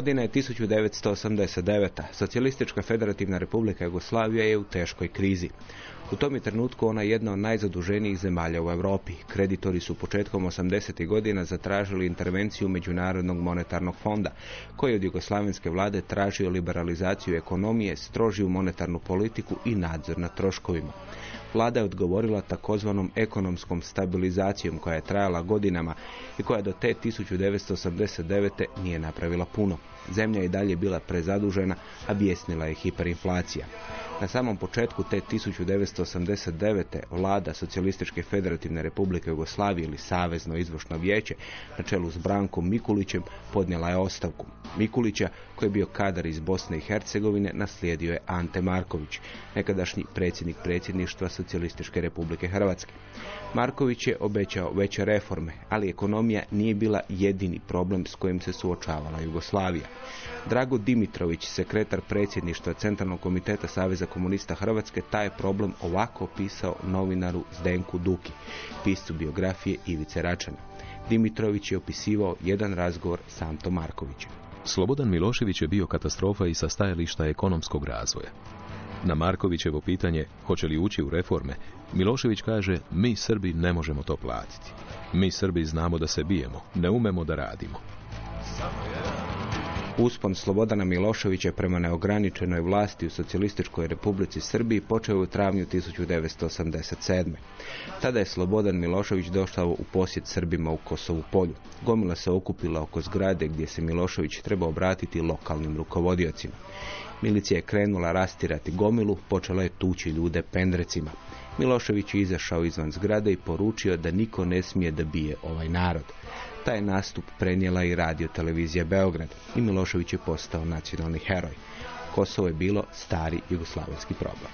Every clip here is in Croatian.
Godina je 1989. Socijalistička federativna republika Jugoslavija je u teškoj krizi. U tom je trenutku ona jedna od najzaduženijih zemalja u Europi. Kreditori su početkom 80. godina zatražili intervenciju Međunarodnog monetarnog fonda, koji od jugoslavenske vlade tražio liberalizaciju ekonomije, strožiju monetarnu politiku i nadzor nad troškovima. Vlada je odgovorila takozvanom ekonomskom stabilizacijom koja je trajala godinama i koja do te 1989. nije napravila puno. Zemlja je dalje bila prezadužena, a bijesnila je hiperinflacija. Na samom početku te 1989. vlada Socijalističke federativne republike Jugoslavije ili Savezno izvršno vijeće na čelu s Brankom Mikulićem podnijela je ostavku. Mikulića, koji je bio kadar iz Bosne i Hercegovine, naslijedio je Ante Marković, nekadašnji predsjednik predsjedništva Socijalističke republike Hrvatske. Marković je obećao veće reforme, ali ekonomija nije bila jedini problem s kojim se suočavala Jugoslavija. Drago Dimitrović, sekretar predsjedništva Centralnog komiteta Saveza komunista Hrvatske, taj je problem ovako opisao novinaru Zdenku Duki, piscu biografije Ivice Račana. Dimitrović je opisivao jedan razgovor s Antom Markovićem. Slobodan Milošević je bio katastrofa i sa stajališta ekonomskog razvoja. Na Markovićevo pitanje hoće li ući u reforme, Milošević kaže mi Srbi ne možemo to platiti. Mi Srbi znamo da se bijemo, ne umemo da radimo. Uspon Slobodana Miloševića prema neograničenoj vlasti u Socijalističkoj republici Srbiji počeo je u travnju 1987. Tada je Slobodan Milošević došao u posjet Srbima u Kosovu polju. Gomila se okupila oko zgrade gdje se Milošević treba obratiti lokalnim rukovodiocima. Milicija je krenula rastirati gomilu, počela je tući ljude pendrecima. Milošević je izašao izvan zgrade i poručio da niko ne smije da bije ovaj narod. Taj nastup prenijela i radio televizija Beograd i Milošević je postao nacionalni heroj. Kosovo je bilo stari jugoslavenski problem.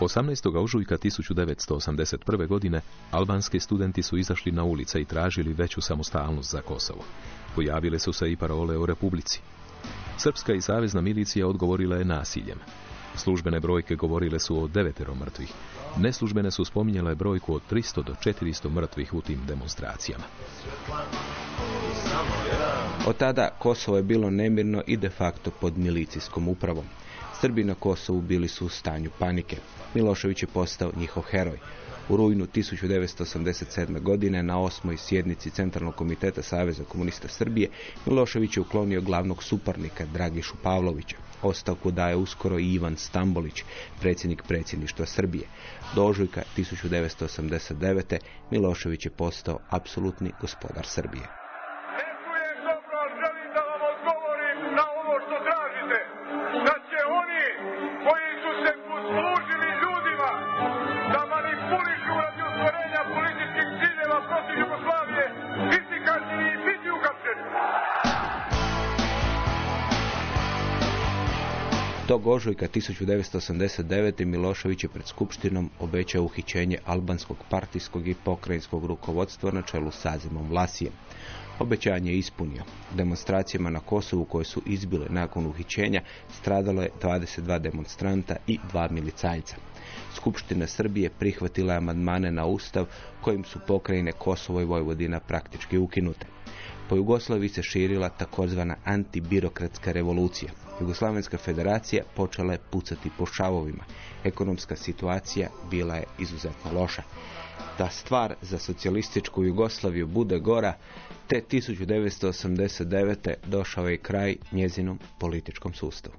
18. ožujka 1981. godine albanski studenti su izašli na ulice i tražili veću samostalnost za Kosovo. Pojavile su se i parole o republici. Srpska i savezna milicija odgovorila je nasiljem. Službene brojke govorile su o devetero mrtvih. Neslužbene su spominjale brojku od 300 do 400 mrtvih u tim demonstracijama. Od tada Kosovo je bilo nemirno i de facto pod milicijskom upravom. Srbi na Kosovu bili su u stanju panike. Milošević je postao njihov heroj. U rujnu 1987. godine na osmoj sjednici Centralnog komiteta Saveza komunista Srbije Milošević je uklonio glavnog suparnika Dragišu Pavlovića. Ostavku daje uskoro i Ivan Stambolić, predsjednik predsjedništva Srbije. Do ožujka 1989. Milošević je postao apsolutni gospodar Srbije. Ožujka 1989. Milošević je pred Skupštinom obećao uhićenje albanskog partijskog i pokrajinskog rukovodstva na čelu s Azimom Vlasijem. Obećanje je ispunio. Demonstracijama na Kosovu koje su izbile nakon uhićenja stradalo je 22 demonstranta i dva milicajca. Skupština Srbije prihvatila je amandmane na Ustav kojim su pokrajine Kosovo i Vojvodina praktički ukinute. Po Jugoslaviji se širila takozvana antibirokratska revolucija. Jugoslavenska federacija počela je pucati po šavovima. Ekonomska situacija bila je izuzetno loša. Da stvar za socijalističku Jugoslaviju bude gora, te 1989. došao je kraj njezinom političkom sustavu.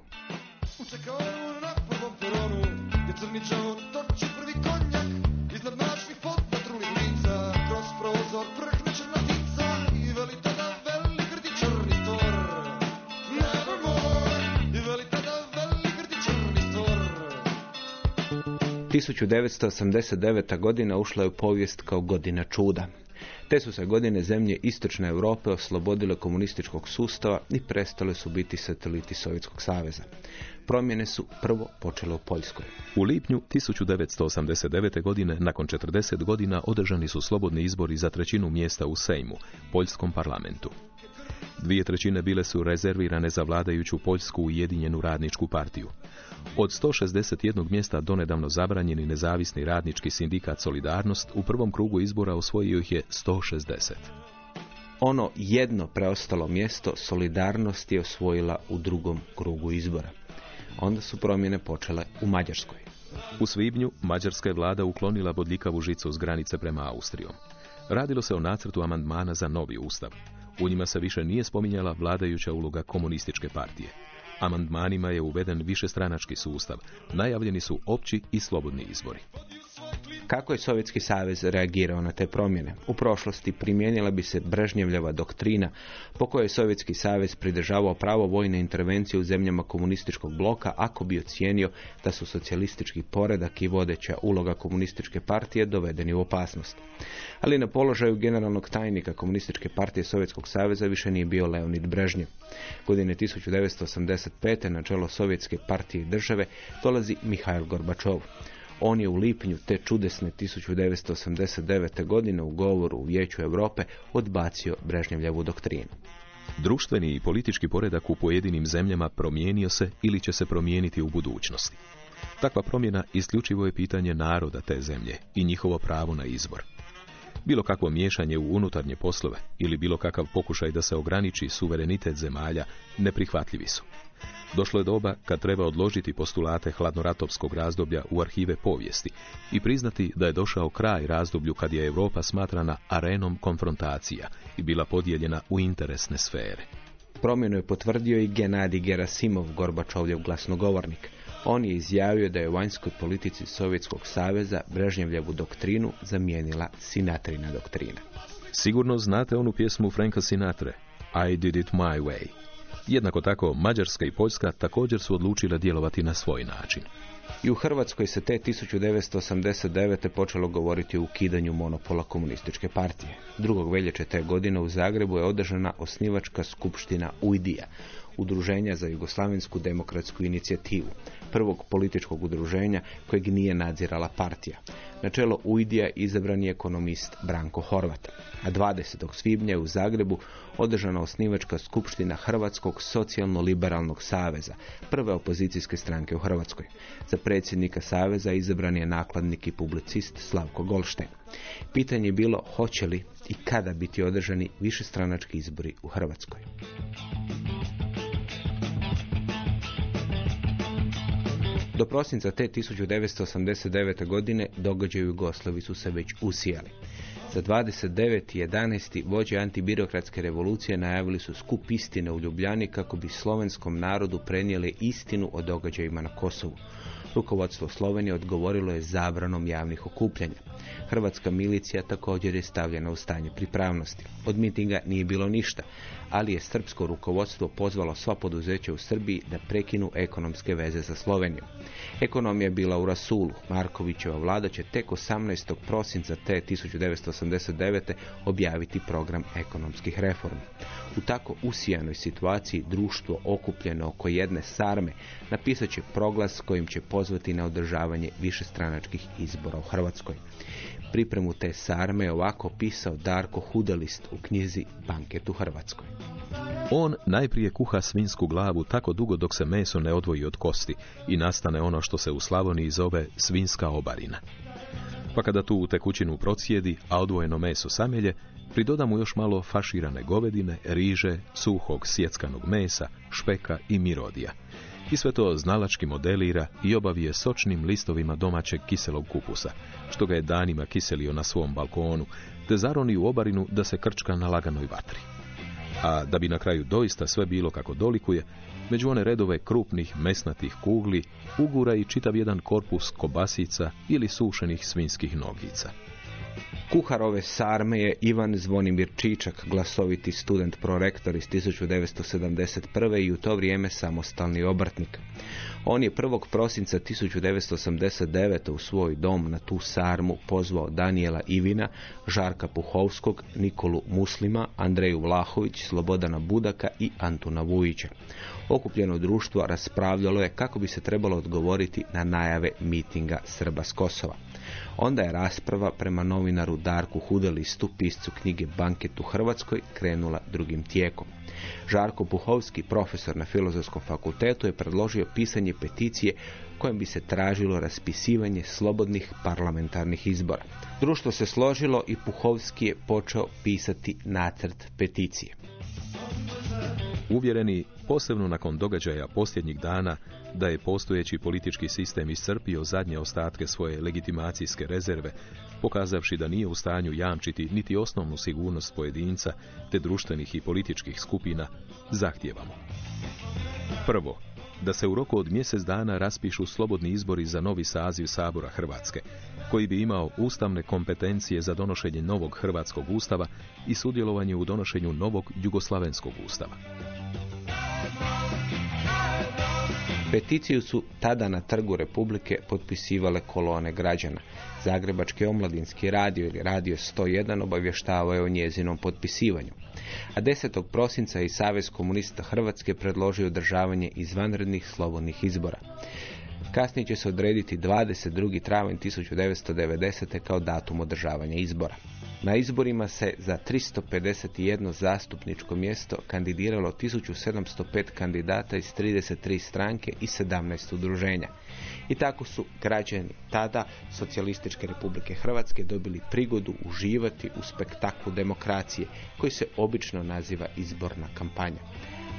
1989. godina ušla je u povijest kao godina čuda. Te su se godine zemlje istočne Europe oslobodile komunističkog sustava i prestale su biti sateliti Sovjetskog saveza. Promjene su prvo počele u Poljskoj. U lipnju 1989. godine, nakon 40 godina, održani su slobodni izbori za trećinu mjesta u Sejmu, Poljskom parlamentu. Dvije trećine bile su rezervirane za vladajuću Poljsku ujedinjenu radničku partiju. Od 161 mjesta donedavno zabranjeni nezavisni radnički sindikat Solidarnost u prvom krugu izbora osvojio ih je 160. Ono jedno preostalo mjesto Solidarnost je osvojila u drugom krugu izbora. Onda su promjene počele u Mađarskoj. U svibnju Mađarska je vlada uklonila bodljikavu žicu s granice prema Austrijom. Radilo se o nacrtu amandmana za novi ustav. U njima se više nije spominjala vladajuća uloga komunističke partije. Amandmanima je uveden višestranački sustav. Najavljeni su opći i slobodni izbori. Kako je Sovjetski savez reagirao na te promjene? U prošlosti primijenila bi se Brežnjevljeva doktrina po kojoj je Sovjetski savez pridržavao pravo vojne intervencije u zemljama komunističkog bloka ako bi ocijenio da su socijalistički poredak i vodeća uloga komunističke partije dovedeni u opasnost. Ali na položaju generalnog tajnika komunističke partije Sovjetskog saveza više nije bio Leonid Brežnjev. Godine 1985. na čelo Sovjetske partije i države dolazi Mihail Gorbačov. On je u lipnju te čudesne 1989. godine u govoru u Vijeću Europe odbacio Brežnjevljevu doktrinu. Društveni i politički poredak u pojedinim zemljama promijenio se ili će se promijeniti u budućnosti. Takva promjena isključivo je pitanje naroda te zemlje i njihovo pravo na izbor. Bilo kakvo miješanje u unutarnje poslove ili bilo kakav pokušaj da se ograniči suverenitet zemalja neprihvatljivi su. Došlo je doba kad treba odložiti postulate hladnoratovskog razdoblja u arhive povijesti i priznati da je došao kraj razdoblju kad je Europa smatrana arenom konfrontacija i bila podijeljena u interesne sfere. Promjenu je potvrdio i Genadi Gerasimov, Gorbačovljev glasnogovornik. On je izjavio da je u vanjskoj politici Sovjetskog saveza Brežnjevljevu doktrinu zamijenila Sinatrina doktrina. Sigurno znate onu pjesmu Franka Sinatre, I did it my way. Jednako tako, Mađarska i Poljska također su odlučile djelovati na svoj način. I u Hrvatskoj se te 1989. počelo govoriti o ukidanju monopola komunističke partije. 2. veljače te godine u Zagrebu je održana osnivačka skupština UIDija, Udruženja za Jugoslavensku demokratsku inicijativu, prvog političkog udruženja kojeg nije nadzirala partija. Na čelo UIDija izabran je ekonomist Branko Horvat, a 20. svibnja je u Zagrebu održana osnivačka skupština Hrvatskog socijalno-liberalnog saveza, prve opozicijske stranke u Hrvatskoj. Za predsjednika saveza izabran je nakladnik i publicist Slavko Golštajn. Pitanje je bilo hoće li i kada biti održani višestranački izbori u Hrvatskoj. Do prosinca te 1989. godine događaji u Jugoslavi su se već usijali. Za 29.11. vođe antibirokratske revolucije najavili su skup istine u Ljubljani kako bi slovenskom narodu prenijeli istinu o događajima na Kosovu. Rukovodstvo Slovenije odgovorilo je zabranom javnih okupljanja. Hrvatska milicija također je stavljena u stanje pripravnosti. Od mitinga nije bilo ništa, ali je srpsko rukovodstvo pozvalo sva poduzeća u Srbiji da prekinu ekonomske veze sa Slovenijom. Ekonomija je bila u rasulu. Markovićeva vlada će tek 18. prosinca te 1989. objaviti program ekonomskih reformi. U tako usijanoj situaciji društvo okupljeno oko jedne sarme napisat će proglas kojim će pozvati na održavanje višestranačkih izbora u Hrvatskoj. Pripremu te sarme ovako pisao Darko Hudelist u knjizi Banket u Hrvatskoj. On najprije kuha svinsku glavu tako dugo dok se meso ne odvoji od kosti i nastane ono što se u Slavoniji zove svinska obarina. Pa kada tu tekućinu procijedi, a odvojeno meso samelje, pridoda mu još malo faširane govedine, riže, suhog sjeckanog mesa, špeka i mirodija. I sve to znalački modelira i obavi je sočnim listovima domaćeg kiselog kupusa, što ga je danima kiselio na svom balkonu, te zaroni u obarinu da se krčka na laganoj vatri. A da bi na kraju doista sve bilo kako dolikuje, među one redove krupnih mesnatih kugli ugura i čitav jedan korpus kobasica ili sušenih svinskih nogica. Kuhar ove sarme je Ivan Zvonimir Čičak, glasoviti student prorektor iz 1971. i u to vrijeme samostalni obrtnik. On je 1. prosinca 1989. u svoj dom na tu sarmu pozvao Daniela Ivina, Žarka Puhovskog, Nikolu Muslima, Andreju Vlahović, Slobodana Budaka i Antuna Vujića. Okupljeno društvo raspravljalo je kako bi se trebalo odgovoriti na najave mitinga Srba s Kosova. Onda je rasprava prema novinaru Darku Hudelistu, piscu knjige Banket u Hrvatskoj, krenula drugim tijekom. Žarko Puhovski, profesor na Filozofskom fakultetu, je predložio pisanje peticije kojem bi se tražilo raspisivanje slobodnih parlamentarnih izbora. Društvo se složilo i Puhovski je počeo pisati nacrt peticije. Uvjereni, posebno nakon događaja posljednjih dana, da je postojeći politički sistem iscrpio zadnje ostatke svoje legitimacijske rezerve, pokazavši da nije u stanju jamčiti niti osnovnu sigurnost pojedinca te društvenih i političkih skupina, zahtijevamo. Prvo, da se u roku od mjesec dana raspišu slobodni izbori za novi saziv Sabora Hrvatske, koji bi imao ustavne kompetencije za donošenje novog Hrvatskog ustava i sudjelovanje u donošenju novog Jugoslavenskog ustava. Peticiju su tada na trgu Republike potpisivale kolone građana. Zagrebački omladinski radio ili radio 101 obavještavao je o njezinom potpisivanju. A 10. prosinca i Savez komunista Hrvatske predložio održavanje izvanrednih slobodnih izbora. Kasnije će se odrediti 22. travanj 1990. kao datum održavanja izbora. Na izborima se za 351 zastupničko mjesto kandidiralo 1705 kandidata iz 33 stranke i 17 udruženja. I tako su građani tada Socijalističke republike Hrvatske dobili prigodu uživati u spektaklu demokracije koji se obično naziva izborna kampanja.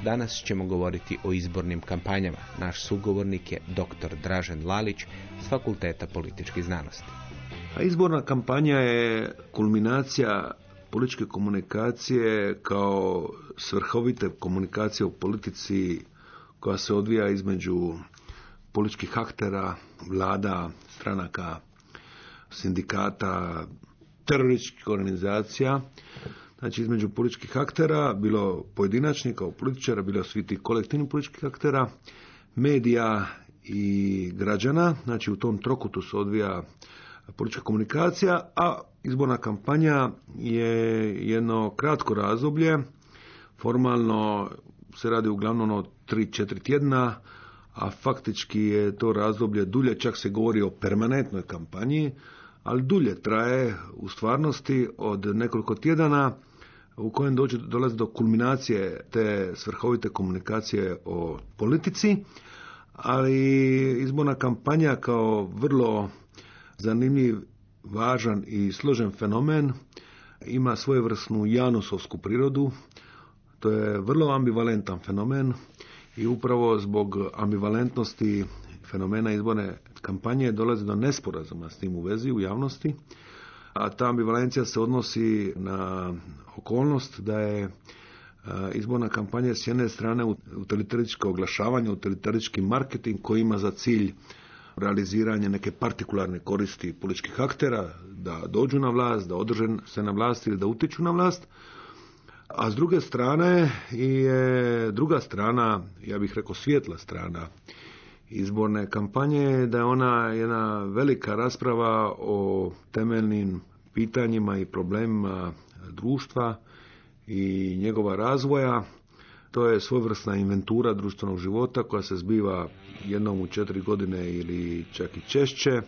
Danas ćemo govoriti o izbornim kampanjama. Naš sugovornik je dr. Dražen Lalić s Fakulteta političkih znanosti. A izborna kampanja je kulminacija političke komunikacije kao svrhovite komunikacije u politici koja se odvija između političkih aktera, vlada, stranaka, sindikata, terorističkih organizacija, znači između političkih aktera, bilo pojedinačnih kao političara, bilo svi ti kolektivni političkih aktera, medija i građana, znači u tom trokutu se odvija politička komunikacija, a izborna kampanja je jedno kratko razdoblje, formalno se radi uglavnom o 3-4 tjedna, a faktički je to razdoblje dulje, čak se govori o permanentnoj kampanji, ali dulje traje u stvarnosti od nekoliko tjedana u kojem dođe, dolazi do kulminacije te svrhovite komunikacije o politici, ali izborna kampanja kao vrlo zanimljiv, važan i složen fenomen ima svojevrsnu janusovsku prirodu. To je vrlo ambivalentan fenomen i upravo zbog ambivalentnosti fenomena izborne kampanje dolazi do nesporazuma s tim u vezi u javnosti, a ta ambivalencija se odnosi na okolnost da je izborna kampanja s jedne strane utilitaričko oglašavanje, utilitarički marketing koji ima za cilj realiziranje neke partikularne koristi političkih aktera, da dođu na vlast, da održe se na vlast ili da utiču na vlast, a s druge strane je druga strana, ja bih rekao svjetla strana izborne kampanje, da je ona jedna velika rasprava o temeljnim pitanjima i problemima društva i njegova razvoja. To je svojevrsna inventura društvenog života koja se zbiva jednom u četiri godine ili čak i češće.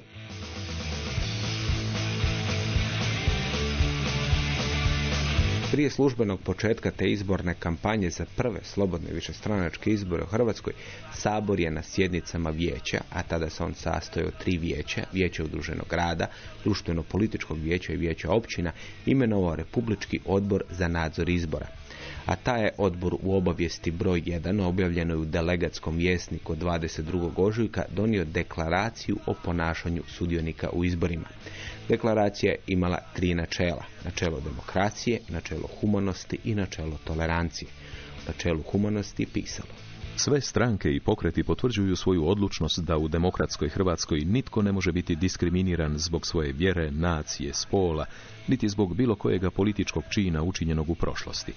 Prije službenog početka te izborne kampanje za prve slobodne višestranačke izbore u Hrvatskoj, Sabor je na sjednicama vijeća, a tada se on sastoji od tri vijeća, vijeća udruženog rada, društveno-političkog vijeća i vijeća općina, imenovao Republički odbor za nadzor izbora a taj je odbor u obavijesti broj 1 objavljenoj u delegatskom vjesniku od 22. ožujka donio deklaraciju o ponašanju sudionika u izborima. Deklaracija je imala tri načela. Načelo demokracije, načelo humanosti i načelo tolerancije. Načelu humanosti pisalo. Sve stranke i pokreti potvrđuju svoju odlučnost da u demokratskoj Hrvatskoj nitko ne može biti diskriminiran zbog svoje vjere, nacije, spola, niti zbog bilo kojega političkog čina učinjenog u prošlosti.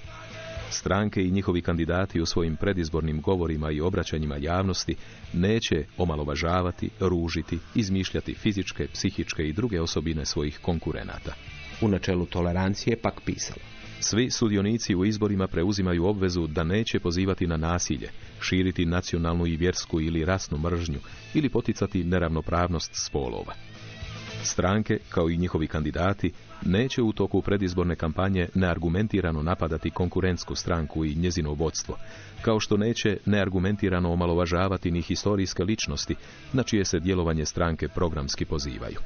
Stranke i njihovi kandidati u svojim predizbornim govorima i obraćanjima javnosti neće omalovažavati, ružiti, izmišljati fizičke, psihičke i druge osobine svojih konkurenata. U načelu tolerancije je pak pisalo. Svi sudionici u izborima preuzimaju obvezu da neće pozivati na nasilje, širiti nacionalnu i vjersku ili rasnu mržnju ili poticati neravnopravnost spolova. Stranke, kao i njihovi kandidati, neće u toku predizborne kampanje neargumentirano napadati konkurentsku stranku i njezino vodstvo, kao što neće neargumentirano omalovažavati ni historijske ličnosti na čije se djelovanje stranke programski pozivaju.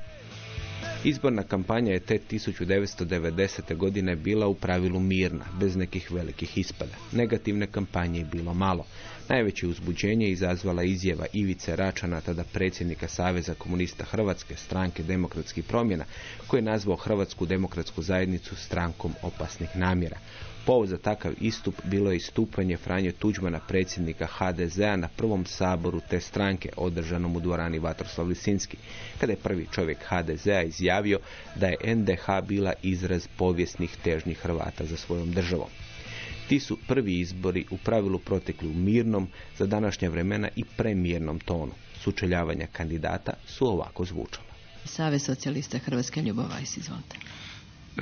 Izborna kampanja je te 1990. godine bila u pravilu mirna, bez nekih velikih ispada. Negativne kampanje je bilo malo. Najveće uzbuđenje izazvala izjava Ivice Račana, tada predsjednika Saveza komunista Hrvatske, stranke demokratskih promjena, koji je nazvao Hrvatsku demokratsku zajednicu strankom opasnih namjera. Povod za takav istup bilo je istupanje Franje Tuđmana, predsjednika HDZ-a na prvom saboru te stranke, održanom u dvorani Vatroslav Lisinski, kada je prvi čovjek HDZ-a izjavio da je NDH bila izraz povijesnih težnjih Hrvata za svojom državom. Ti su prvi izbori u pravilu protekli u mirnom, za današnja vremena i premirnom tonu. Sučeljavanja kandidata su ovako zvučala. Savez socijalista Hrvatske Ljubovajs, izvolite.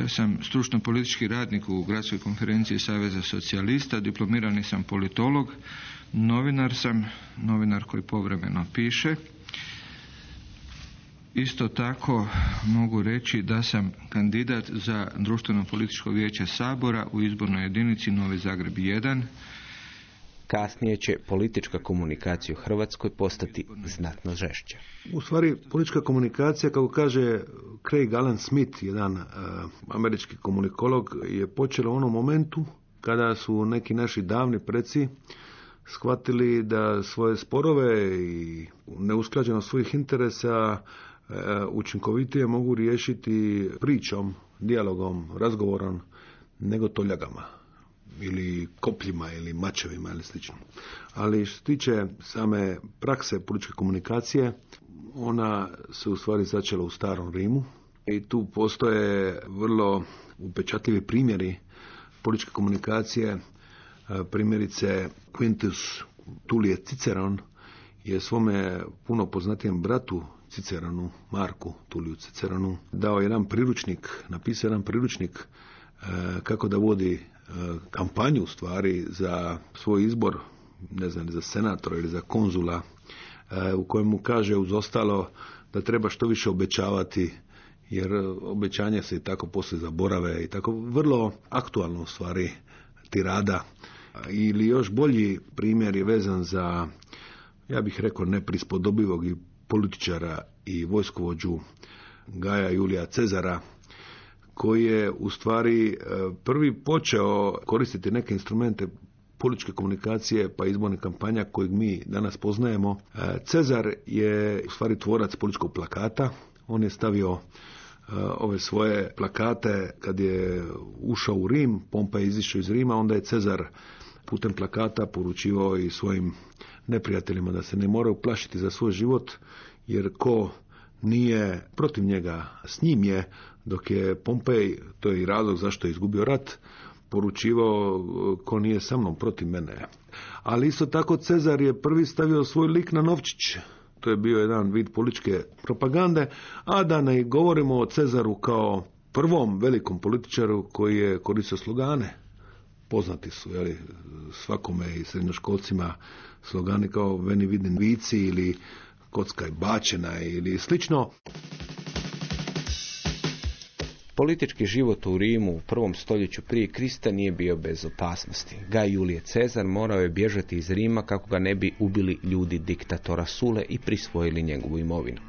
sam stručno politički radnik u Gradskoj konferenciji Saveza socijalista, diplomirani sam politolog, novinar sam, novinar koji povremeno piše. Isto tako mogu reći da sam kandidat za društveno političko vijeće Sabora u izbornoj jedinici Novi Zagreb 1. Kasnije će politička komunikacija u Hrvatskoj postati znatno žešća. U stvari, politička komunikacija, kako kaže Craig Alan Smith, jedan uh, američki komunikolog, je počela u onom momentu kada su neki naši davni preci shvatili da svoje sporove i neusklađenost svojih interesa uh, učinkovitije mogu riješiti pričom, dijalogom, razgovorom, nego toljagama ili kopljima ili mačevima ili slično. Ali što se tiče same prakse političke komunikacije, ona se u stvari začela u starom Rimu i tu postoje vrlo upečatljivi primjeri političke komunikacije. Primjerice Quintus Tulije Ciceron je svome puno poznatijem bratu Ciceronu, Marku Tuliju Ciceronu, dao jedan priručnik, napisao jedan priručnik kako da vodi kampanju u stvari za svoj izbor, ne znam, za senatora ili za konzula, u kojemu kaže uz ostalo da treba što više obećavati jer obećanja se i tako poslije zaborave i tako vrlo aktualno u stvari tirada. Ili još bolji primjer je vezan za, ja bih rekao, neprispodobivog i političara i vojskovođu Gaja Julija Cezara, koji je u stvari prvi počeo koristiti neke instrumente političke komunikacije pa izborne kampanja kojeg mi danas poznajemo. Cezar je u stvari tvorac političkog plakata. On je stavio ove svoje plakate kad je ušao u Rim, Pompa je izišao iz Rima, onda je Cezar putem plakata poručivao i svojim neprijateljima da se ne moraju plašiti za svoj život, jer ko nije protiv njega, s njim je, dok je Pompej, to je i razlog zašto je izgubio rat, poručivao ko nije sa mnom protiv mene. Ali isto tako Cezar je prvi stavio svoj lik na novčić. To je bio jedan vid političke propagande, a da ne govorimo o Cezaru kao prvom velikom političaru koji je koristio slogane. Poznati su jeli, svakome i srednjoškolcima slogani kao Veni vidin vici ili kocka je bačena ili slično. Politički život u Rimu u prvom stoljeću prije Krista nije bio bez opasnosti. Gaj Julije Cezar morao je bježati iz Rima kako ga ne bi ubili ljudi diktatora Sule i prisvojili njegovu imovinu.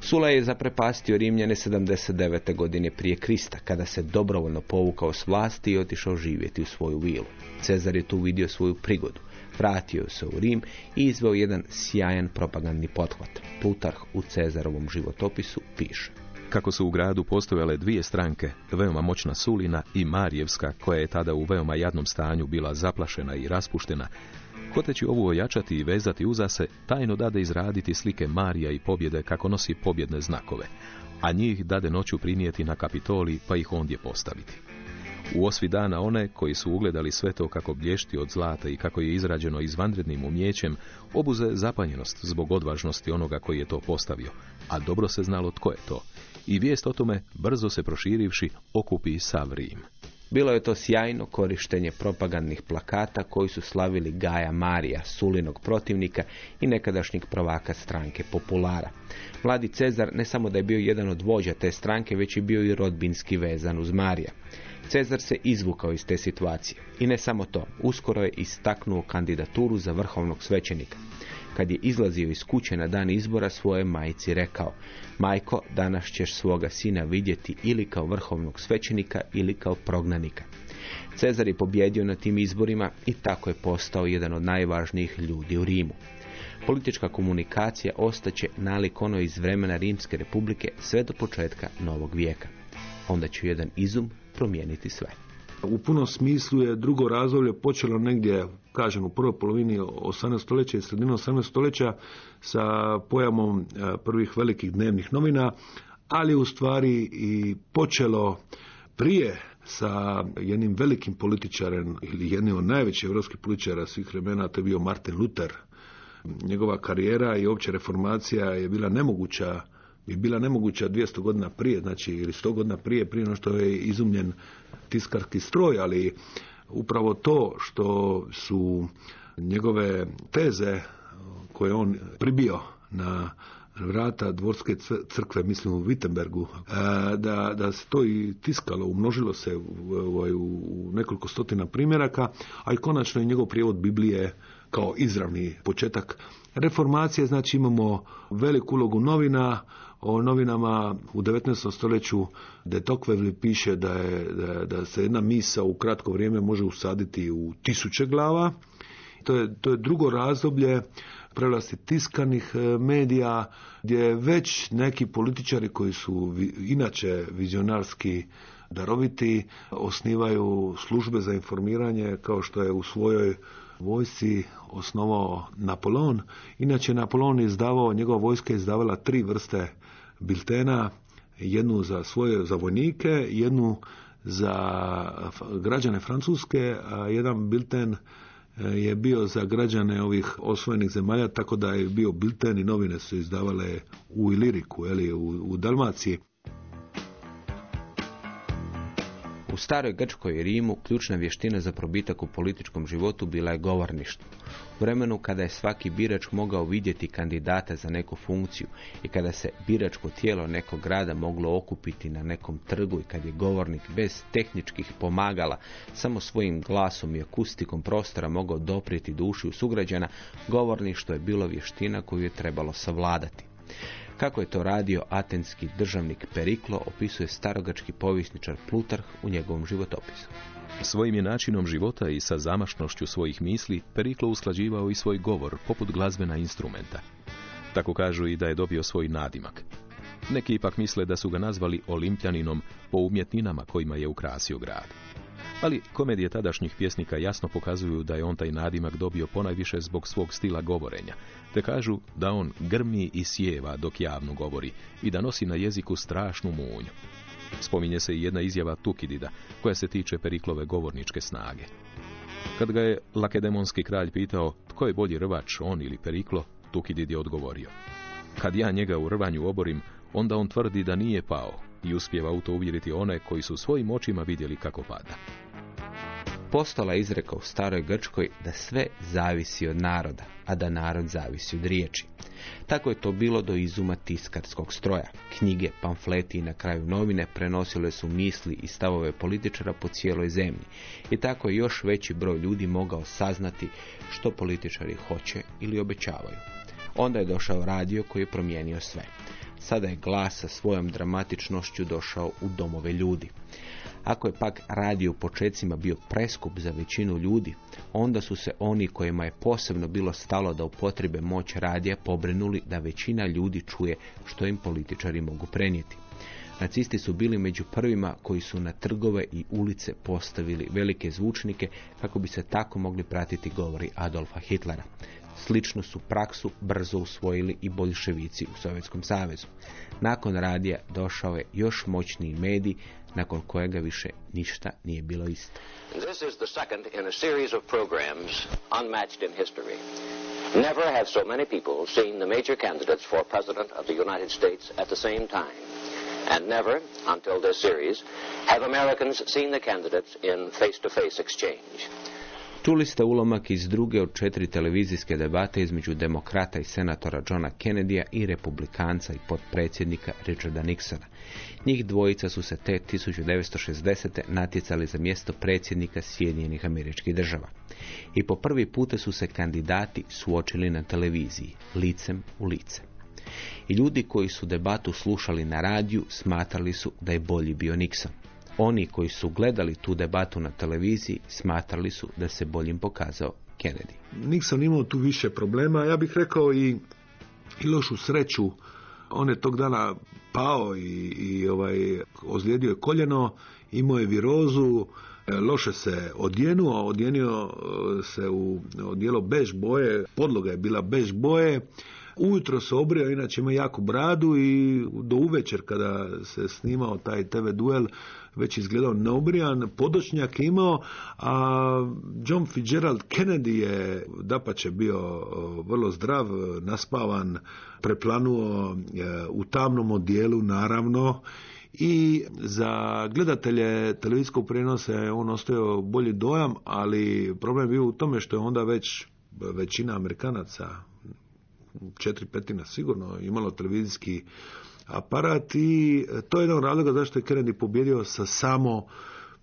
Sula je zaprepastio Rimljane 79. godine prije Krista, kada se dobrovoljno povukao s vlasti i otišao živjeti u svoju vilu. Cezar je tu vidio svoju prigodu. Vratio se u Rim i izveo jedan sjajan propagandni pothvat. Plutarh u Cezarovom životopisu piše. Kako su u gradu postojale dvije stranke, veoma moćna Sulina i Marijevska, koja je tada u veoma jadnom stanju bila zaplašena i raspuštena, hoteći ovu ojačati i vezati uza se, tajno dade izraditi slike Marija i pobjede kako nosi pobjedne znakove, a njih dade noću prinijeti na kapitoli pa ih ondje postaviti. U osvi dana one koji su ugledali sve to kako blješti od zlata i kako je izrađeno izvanrednim umjećem, obuze zapanjenost zbog odvažnosti onoga koji je to postavio, a dobro se znalo tko je to. I vijest o tome, brzo se proširivši, okupi sav Rim. Bilo je to sjajno korištenje propagandnih plakata koji su slavili Gaja Marija, Sulinog protivnika i nekadašnjeg prvaka stranke Populara. Mladi Cezar ne samo da je bio jedan od vođa te stranke, već je bio i rodbinski vezan uz Marija. Cezar se izvukao iz te situacije. I ne samo to, uskoro je istaknuo kandidaturu za vrhovnog svećenika. Kad je izlazio iz kuće na dan izbora svoje majci rekao Majko, danas ćeš svoga sina vidjeti ili kao vrhovnog svećenika ili kao prognanika. Cezar je pobjedio na tim izborima i tako je postao jedan od najvažnijih ljudi u Rimu. Politička komunikacija ostaće nalik ono iz vremena Rimske republike sve do početka novog vijeka. Onda će jedan izum promijeniti sve. U punom smislu je drugo razdoblje počelo negdje, kažem, u prvoj polovini 18. stoljeća i sredinom 18. stoljeća sa pojavom e, prvih velikih dnevnih novina, ali u stvari i počelo prije sa jednim velikim političarem ili jednim od najvećih europskih političara svih vremena, to je bio Martin Luther. Njegova karijera i opća reformacija je bila nemoguća bi bila nemoguća 200 godina prije, znači ili 100 godina prije, prije no što je izumljen tiskarski stroj, ali upravo to što su njegove teze koje on pribio na vrata dvorske crkve, mislim u Wittenbergu, da, da se to i tiskalo, umnožilo se u, u nekoliko stotina primjeraka, a i konačno i njegov prijevod Biblije kao izravni početak reformacije, znači imamo veliku ulogu novina, o novinama u 19. stoljeću de Tocqueville piše da, je, da, da se jedna misa u kratko vrijeme može usaditi u tisuće glava. To je, to je drugo razdoblje prelasti tiskanih e, medija gdje već neki političari koji su inače vizionarski daroviti osnivaju službe za informiranje kao što je u svojoj vojsci osnovao Napoleon. Inače Napoleon izdavao, njegova vojska je izdavala tri vrste biltena, jednu za svoje za vojnike, jednu za građane Francuske, a jedan bilten e, je bio za građane ovih osvojenih zemalja, tako da je bio bilten i novine su izdavale u Iliriku, eli, u, u Dalmaciji. U staroj Grčkoj i Rimu ključna vještina za probitak u političkom životu bila je govorništvo. U vremenu kada je svaki birač mogao vidjeti kandidata za neku funkciju i kada se biračko tijelo nekog grada moglo okupiti na nekom trgu i kad je govornik bez tehničkih pomagala samo svojim glasom i akustikom prostora mogao doprijeti duši u sugrađana, govorništvo je bilo vještina koju je trebalo savladati. Kako je to radio atenski državnik Periklo, opisuje starogački povjesničar Plutarh u njegovom životopisu. Svojim je načinom života i sa zamašnošću svojih misli Periklo usklađivao i svoj govor poput glazbena instrumenta. Tako kažu i da je dobio svoj nadimak. Neki ipak misle da su ga nazvali olimpjaninom po umjetninama kojima je ukrasio grad. Ali komedije tadašnjih pjesnika jasno pokazuju da je on taj nadimak dobio ponajviše zbog svog stila govorenja, te kažu da on grmi i sjeva dok javno govori i da nosi na jeziku strašnu munju. Spominje se i jedna izjava Tukidida, koja se tiče Periklove govorničke snage. Kad ga je lakedemonski kralj pitao tko je bolji rvač, on ili Periklo, Tukidid je odgovorio. Kad ja njega u rvanju oborim, onda on tvrdi da nije pao i uspjeva u to uvjeriti one koji su svojim očima vidjeli kako pada. Postala izreka u staroj Grčkoj da sve zavisi od naroda, a da narod zavisi od riječi. Tako je to bilo do izuma tiskarskog stroja. Knjige, pamfleti i na kraju novine prenosile su misli i stavove političara po cijeloj zemlji. I tako je još veći broj ljudi mogao saznati što političari hoće ili obećavaju. Onda je došao radio koji je promijenio sve. Sada je glas sa svojom dramatičnošću došao u domove ljudi. Ako je pak radio u počecima bio preskup za većinu ljudi, onda su se oni kojima je posebno bilo stalo da upotrebe moć radija pobrinuli da većina ljudi čuje što im političari mogu prenijeti. Nacisti su bili među prvima koji su na trgove i ulice postavili velike zvučnike kako bi se tako mogli pratiti govori Adolfa Hitlera. Sličnu su praksu brzo usvojili i boljševici u Sovjetskom savezu. Nakon radija došao je još moćniji medij nakon kojega više ništa nije bilo isto. This is the second in a series of programs unmatched in history. Never have so many people seen the major candidates for President of the United States at the same time. And never, until this series, have Americans seen the candidates in face-to-face exchange. Čuli ste ulomak iz druge od četiri televizijske debate između demokrata i senatora Johna Kennedya i republikanca i potpredsjednika Richarda Nixona. Njih dvojica su se te 1960. natjecali za mjesto predsjednika Sjedinjenih američkih država. I po prvi puta su se kandidati suočili na televiziji, licem u lice. I ljudi koji su debatu slušali na radiju smatrali su da je bolji bio Nixon. Oni koji su gledali tu debatu na televiziji smatrali su da se boljim pokazao Kennedy. Nixon imao tu više problema, ja bih rekao i, i lošu sreću. On je tog dana pao i, i ovaj, ozlijedio je koljeno, imao je virozu, e, loše se odjenuo, odjenio e, se u odjelo bež boje, podloga je bila bež boje, Ujutro se obrio, inače ima jaku bradu i do uvečer kada se snimao taj TV duel već izgledao neobrijan, podočnjak imao, a John Fitzgerald Kennedy je dapače bio vrlo zdrav, naspavan, preplanuo u tamnom odijelu naravno i za gledatelje televizijskog prijenosa je on ostavio bolji dojam, ali problem je bio u tome što je onda već većina Amerikanaca četiri petina sigurno imalo televizijski aparat i to je jedan od razloga zašto je Kennedy pobjedio sa samo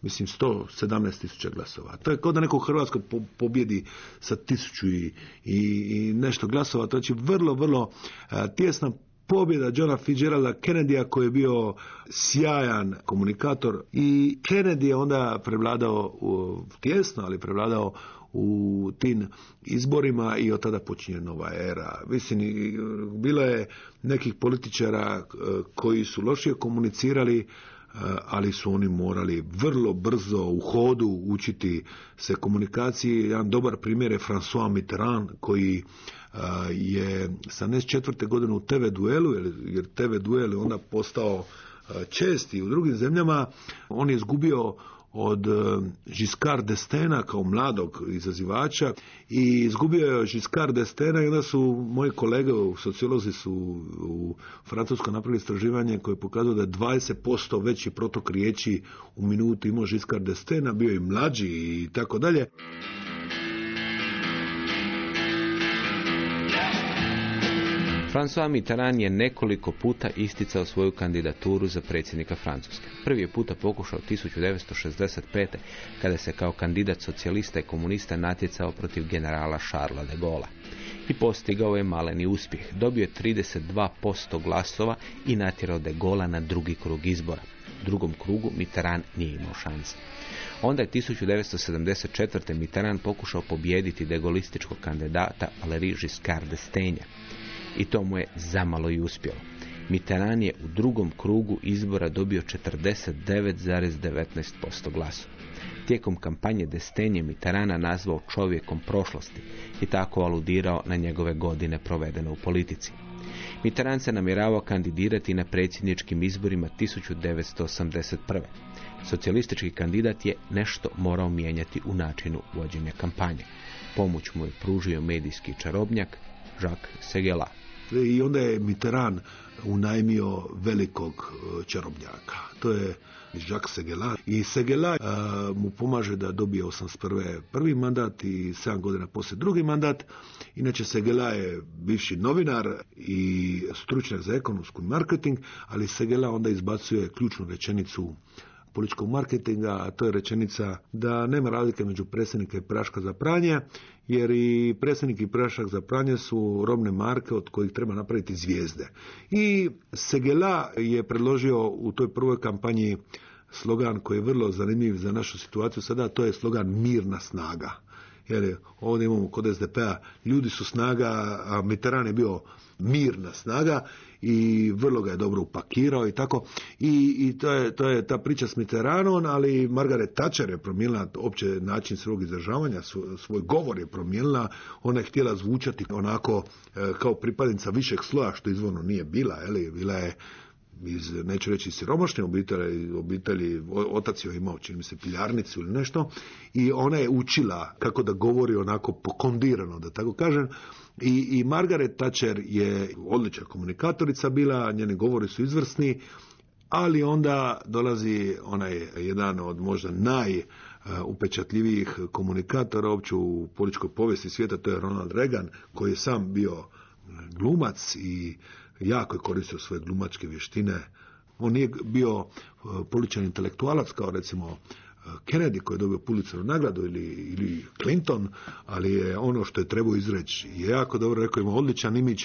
mislim 117 tisuća glasova. To je kao da neko u Hrvatskoj pobjedi sa tisuću i, i, i nešto glasova. To znači vrlo, vrlo a, tjesna pobjeda Johna Fitzgeralda Kennedya koji je bio sjajan komunikator i Kennedy je onda prevladao u, tjesno, ali prevladao u tim izborima i od tada počinje nova era. Mislim, bilo je nekih političara e, koji su lošije komunicirali, e, ali su oni morali vrlo brzo u hodu učiti se komunikaciji. Jedan dobar primjer je François Mitterrand koji e, je sa četvrte godine u TV duelu, jer TV duel je onda postao čest i u drugim zemljama. On je izgubio od Giscard d'Estena kao mladog izazivača i izgubio je Giscard d'Estena i onda su moji kolege sociolozi su u Francuskoj napravili istraživanje koje pokazuje da je 20% veći protok riječi u minuti imao Giscard d'Estena, bio i mlađi i tako dalje. François Mitterrand je nekoliko puta isticao svoju kandidaturu za predsjednika Francuske. Prvi je puta pokušao 1965. kada se kao kandidat socijalista i komunista natjecao protiv generala Charlesa de Gaulle. I postigao je maleni uspjeh. Dobio je 32% glasova i natjerao de Gaulle na drugi krug izbora. U drugom krugu Mitterrand nije imao šanse. Onda je 1974. Mitterrand pokušao pobijediti degolističkog kandidata Valéry Giscard d'Estaing i to mu je zamalo i uspjelo. Mitterrand je u drugom krugu izbora dobio 49,19% glasova. Tijekom kampanje Destenje Mitterranda nazvao čovjekom prošlosti i tako aludirao na njegove godine provedene u politici. Mitterrand se namjeravao kandidirati na predsjedničkim izborima 1981. Socijalistički kandidat je nešto morao mijenjati u načinu vođenja kampanje. Pomoć mu je pružio medijski čarobnjak Jacques Segela. I onda je Mitterrand unajmio velikog e, čarobnjaka. To je Jacques Segela. I Segela e, mu pomaže da dobije 81. prvi mandat i 7 godina poslije drugi mandat. Inače Segela je bivši novinar i stručnjak za ekonomsku marketing, ali Segela onda izbacuje ključnu rečenicu političkog marketinga, a to je rečenica da nema razlike među predsjednika i praška za pranje, jer i predsjednik i prašak za pranje su robne marke od kojih treba napraviti zvijezde. I Segela je predložio u toj prvoj kampanji slogan koji je vrlo zanimljiv za našu situaciju sada, to je slogan mirna snaga. Jer ovdje imamo kod SDP-a ljudi su snaga, a Mitterrand je bio mirna snaga i vrlo ga je dobro upakirao i tako. I, i to, je, to je ta priča s Mitterrandom, ali Margaret Thatcher je promijenila opće način svog izražavanja, svoj govor je promijenila, ona je htjela zvučati onako e, kao pripadnica višeg sloja, što izvorno nije bila, je bila je iz, neću reći siromašne obitelji, obitelji, otac je imao, čini mi se, piljarnicu ili nešto, i ona je učila kako da govori onako pokondirano, da tako kažem, i, i Margaret Thatcher je odlična komunikatorica bila, njeni govori su izvrsni, ali onda dolazi onaj jedan od možda najupečatljivijih komunikatora uopće u političkoj povijesti svijeta, to je Ronald Reagan, koji je sam bio glumac i jako je koristio svoje glumačke vještine. On nije bio političan intelektualac kao recimo Kennedy koji je dobio Pulitzerovu nagradu ili, ili Clinton, ali je ono što je trebao izreći. Je jako dobro rekao, ima odličan imidž.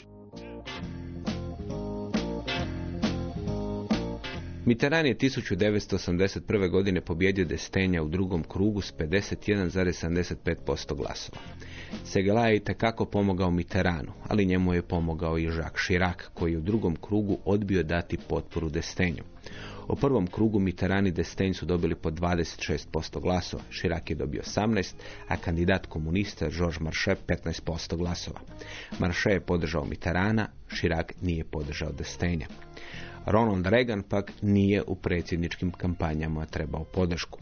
Mitterrand je 1981. godine pobjedio Destenja u drugom krugu s 51,75% glasova. Segela je i tekako pomogao Mitterrandu, ali njemu je pomogao i Jacques Chirac, koji je u drugom krugu odbio dati potporu Destenju. U prvom krugu Mitterrand i Destenj su dobili po 26% glasova, Širak je dobio 18, a kandidat komunista Georges Marchais 15% glasova. Marchais je podržao Mitterranda, Širak nije podržao Destenja. Ronald Reagan pak nije u predsjedničkim kampanjama trebao podršku.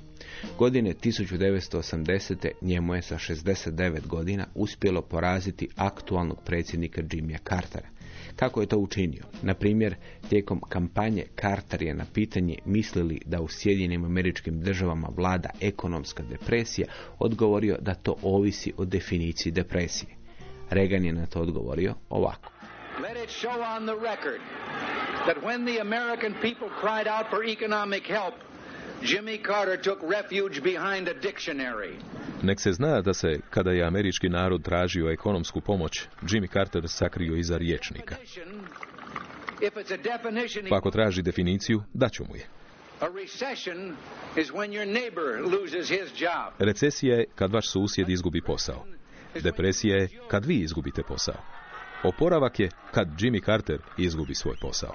Godine 1980. njemu je sa 69 godina uspjelo poraziti aktualnog predsjednika Jimmya Cartera. Kako je to učinio? Na primjer, tijekom kampanje Carter je na pitanje mislili da u Sjedinjenim američkim državama vlada ekonomska depresija, odgovorio da to ovisi o definiciji depresije. Reagan je na to odgovorio ovako. Let it show on the record that when the American people cried out for economic help, Jimmy Carter took refuge behind a dictionary. Nek se zna da se, kada je američki narod tražio ekonomsku pomoć, Jimmy Carter sakrio iza riječnika. Pa ako traži definiciju, daću mu je. Recesija je kad vaš susjed izgubi posao. Depresija je kad vi izgubite posao. Oporavak je kad Jimmy Carter izgubi svoj posao.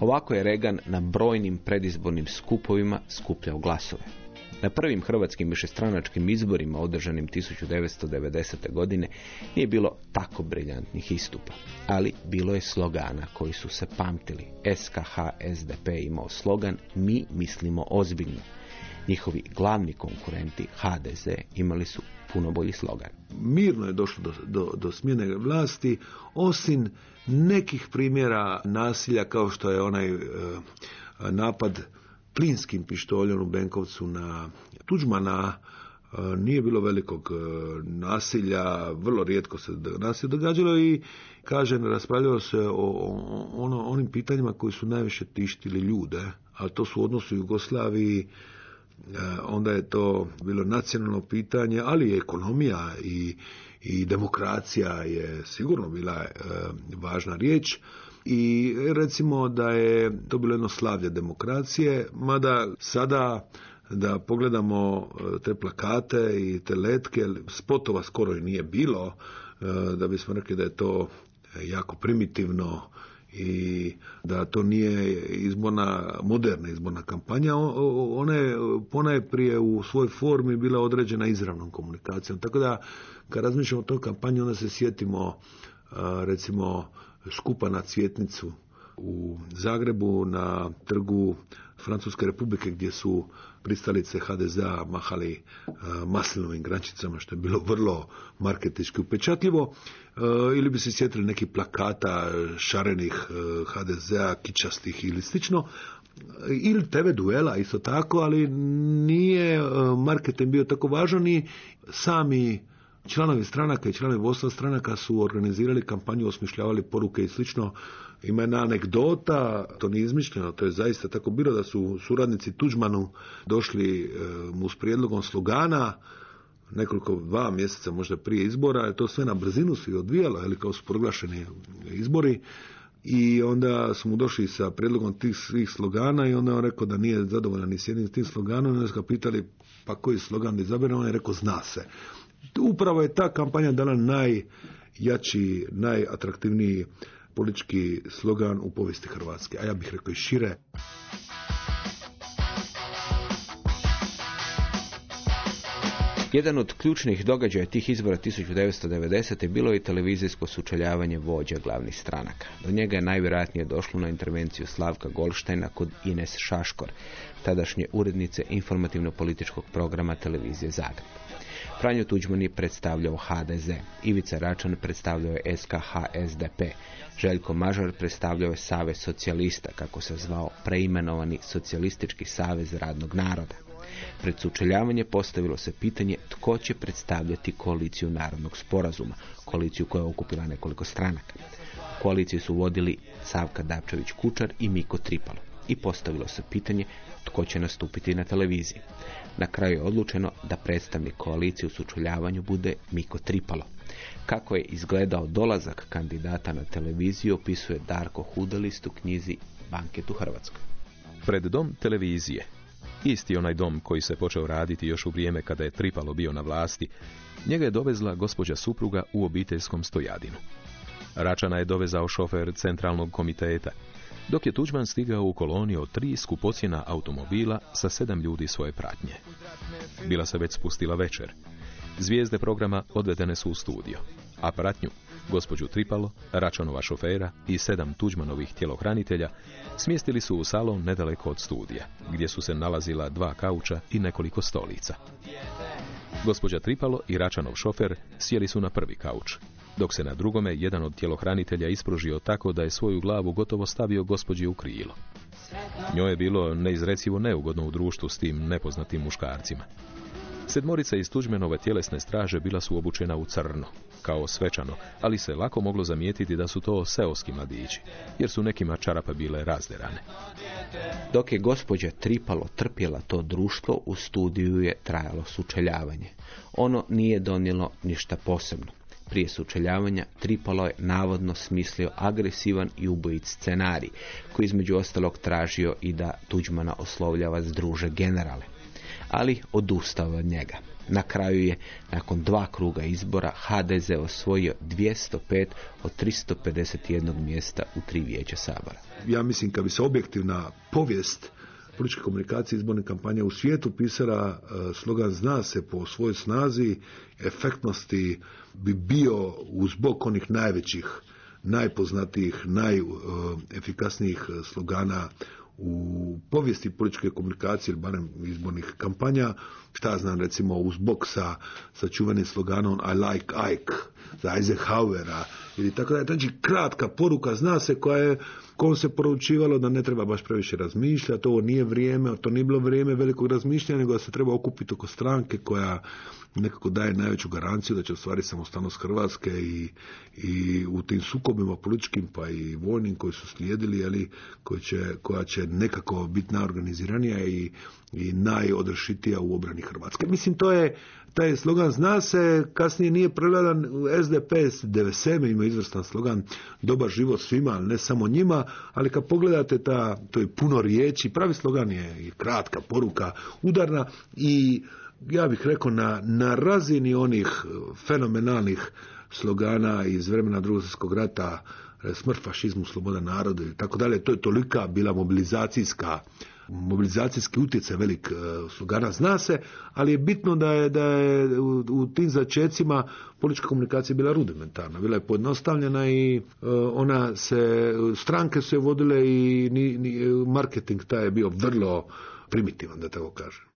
Ovako je Reagan na brojnim predizbornim skupovima skupljao glasove. Na prvim hrvatskim višestranačkim izborima održanim 1990. godine nije bilo tako briljantnih istupa, ali bilo je slogana koji su se pamtili. SKH SDP imao slogan Mi mislimo ozbiljno. Njihovi glavni konkurenti HDZ imali su puno bolji slogan. Mirno je došlo do, do, do smjene vlasti, osim nekih primjera nasilja kao što je onaj e, napad plinskim pištoljem u Benkovcu na Tuđmana, e, nije bilo velikog e, nasilja, vrlo rijetko se nasilje događalo i kaže, raspravljalo se o ono, onim pitanjima koji su najviše tištili ljude, a to su odnosu u Jugoslaviji, onda je to bilo nacionalno pitanje, ali i ekonomija i i demokracija je sigurno bila e, važna riječ. I recimo da je to bilo jedno slavlje demokracije, mada sada da pogledamo e, te plakate i te letke, spotova skoro i nije bilo, e, da bismo rekli da je to jako primitivno i da to nije izborna, moderna izborna kampanja, ona je, ona je prije u svojoj formi bila određena izravnom komunikacijom. Tako da kad razmišljamo o toj kampanji, onda se sjetimo recimo skupa na cvjetnicu u Zagrebu na trgu Francuske republike gdje su pristalice HDZ-a mahali e, maslinovim grančicama što je bilo vrlo marketički upečatljivo. E, ili bi se sjetili nekih plakata šarenih e, HDZ-a kičastih ili slično. Ili TV duela isto tako, ali nije marketing bio tako važan i sami članovi stranaka i članovi vodstva stranaka su organizirali kampanju, osmišljavali poruke i slično. Ima jedna anegdota, to nije izmišljeno, to je zaista tako bilo da su suradnici Tuđmanu došli e, mu s prijedlogom slogana nekoliko dva mjeseca možda prije izbora, je to sve na brzinu se odvijalo, ali kao su proglašeni izbori i onda smo mu došli sa prijedlogom tih svih slogana i onda je on rekao da nije zadovoljan ni s jednim tim sloganom i onda su ga pitali pa koji slogan da izabere, on je rekao zna se. Upravo je ta kampanja dala najjači, najatraktivniji politički slogan u povijesti Hrvatske, a ja bih rekao i šire. Jedan od ključnih događaja tih izbora 1990. bilo je i televizijsko sučeljavanje vođa glavnih stranaka. Do njega je najvjerojatnije došlo na intervenciju Slavka Golštajna kod Ines Šaškor, tadašnje urednice informativno-političkog programa televizije Zagreb. Franjo Tuđman je predstavljao HDZ, Ivica Račan predstavljao je SKH SDP, Željko Mažar predstavljao je Savez socijalista, kako se zvao preimenovani Socijalistički savez radnog naroda. Pred sučeljavanje postavilo se pitanje tko će predstavljati koaliciju narodnog sporazuma, koaliciju koja je okupila nekoliko stranaka. Koaliciju su vodili Savka Dapčević Kučar i Miko Tripalo. I postavilo se pitanje tko će nastupiti na televiziji. Na kraju je odlučeno da predstavnik koalicije u sučeljavanju bude Miko Tripalo. Kako je izgledao dolazak kandidata na televiziju opisuje Darko Hudelist u knjizi Banket u Hrvatskoj. Pred dom televizije Isti onaj dom koji se počeo raditi još u vrijeme kada je Tripalo bio na vlasti, njega je dovezla gospođa supruga u obiteljskom stojadinu. Račana je dovezao šofer centralnog komiteta, dok je Tuđman stigao u koloniju od tri skupocjena automobila sa sedam ljudi svoje pratnje. Bila se već spustila večer. Zvijezde programa odvedene su u studio, a pratnju gospođu Tripalo, Račanova šofera i sedam Tuđmanovih tjelohranitelja smjestili su u salon nedaleko od studija, gdje su se nalazila dva kauča i nekoliko stolica. Gospođa Tripalo i Račanov šofer sjeli su na prvi kauč, dok se na drugome jedan od tjelohranitelja ispružio tako da je svoju glavu gotovo stavio gospođi u krilo. Njoj je bilo neizrecivo neugodno u društvu s tim nepoznatim muškarcima. Sedmorica iz Tuđmenove tjelesne straže bila su obučena u crno, kao svečano, ali se lako moglo zamijetiti da su to seoski mladići, jer su nekima čarape bile razderane. Dok je gospođa Tripalo trpjela to društvo, u studiju je trajalo sučeljavanje. Ono nije donijelo ništa posebno. Prije sučeljavanja Tripalo je navodno smislio agresivan i ubojic scenarij, koji između ostalog tražio i da Tuđmana oslovljava druže generale ali odustao od njega. Na kraju je, nakon dva kruga izbora, HDZ osvojio 205 od 351 mjesta u tri vijeća Sabora. Ja mislim kad bi se objektivna povijest političke komunikacije izborne kampanje u svijetu pisala e, slogan zna se po svojoj snazi, efektnosti bi bio uz bok onih najvećih, najpoznatijih, najefikasnijih slogana u povijesti političke komunikacije, ili barem izbornih kampanja, šta znam, recimo uz bok sa, sa čuvenim sloganom I like Ike, za Eisenhowera, ili tako da znači kratka poruka, zna se koja je, kom se poručivalo da ne treba baš previše razmišljati, ovo nije vrijeme, to nije bilo vrijeme velikog razmišljanja, nego da se treba okupiti oko stranke koja nekako daje najveću garanciju da će ostvariti samostalnost Hrvatske i, i u tim sukobima političkim pa i vojnim koji su slijedili, ali koji će, koja će nekako biti najorganiziranija i, i najodršitija u obrani Hrvatske. Mislim, to je taj slogan zna se, kasnije nije pregledan SDP 97. ima izvrstan slogan dobar život svima, ali ne samo njima, ali kad pogledate ta, to je puno riječi, pravi slogan je kratka poruka, udarna i ja bih rekao na, na razini onih fenomenalnih slogana iz vremena drugog rata, smrt fašizmu, sloboda narodu i tako dalje, to je tolika bila mobilizacijska mobilizacijski utjecaj velik e, slugana zna se, ali je bitno da je, da je u, u tim začecima politička komunikacija bila rudimentarna, bila je pojednostavljena i e, ona se, stranke su je vodile i ni, ni, marketing taj je bio vrlo primitivan, da tako kažem.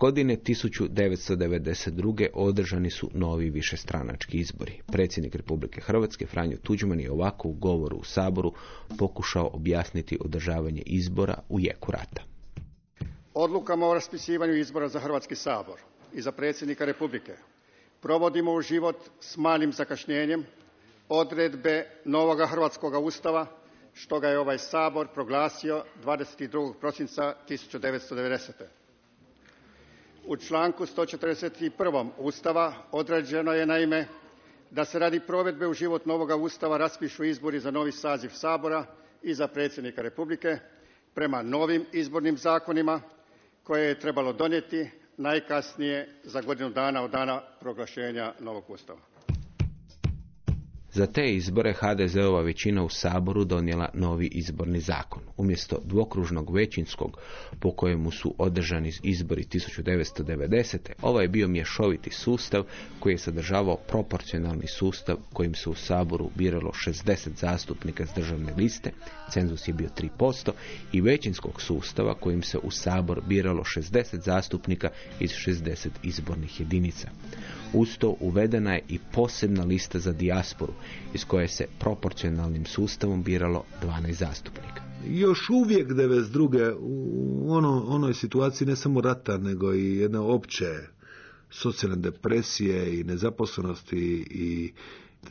Godine 1992. održani su novi višestranački izbori. Predsjednik Republike Hrvatske Franjo Tuđman je ovako u govoru u Saboru pokušao objasniti održavanje izbora u jeku rata. Odlukama o raspisivanju izbora za Hrvatski sabor i za predsjednika Republike provodimo u život s malim zakašnjenjem odredbe novoga Hrvatskoga ustava što ga je ovaj Sabor proglasio 22. prosinca 1990. U članku 141. Ustava određeno je naime da se radi provedbe u život novoga Ustava raspišu izbori za novi saziv Sabora i za predsjednika Republike prema novim izbornim zakonima koje je trebalo donijeti najkasnije za godinu dana od dana proglašenja novog Ustava. Za te izbore HDZ-ova većina u Saboru donijela novi izborni zakon. Umjesto dvokružnog većinskog po kojemu su održani izbori 1990. ovaj je bio mješoviti sustav koji je sadržavao proporcionalni sustav kojim se u Saboru biralo 60 zastupnika s državne liste, cenzus je bio 3%, i većinskog sustava kojim se u Sabor biralo 60 zastupnika iz 60 izbornih jedinica. Uz to uvedena je i posebna lista za dijasporu iz koje se proporcionalnim sustavom biralo 12 zastupnika. Još uvijek 92. u ono, onoj situaciji ne samo rata, nego i jedne opće socijalne depresije i nezaposlenosti i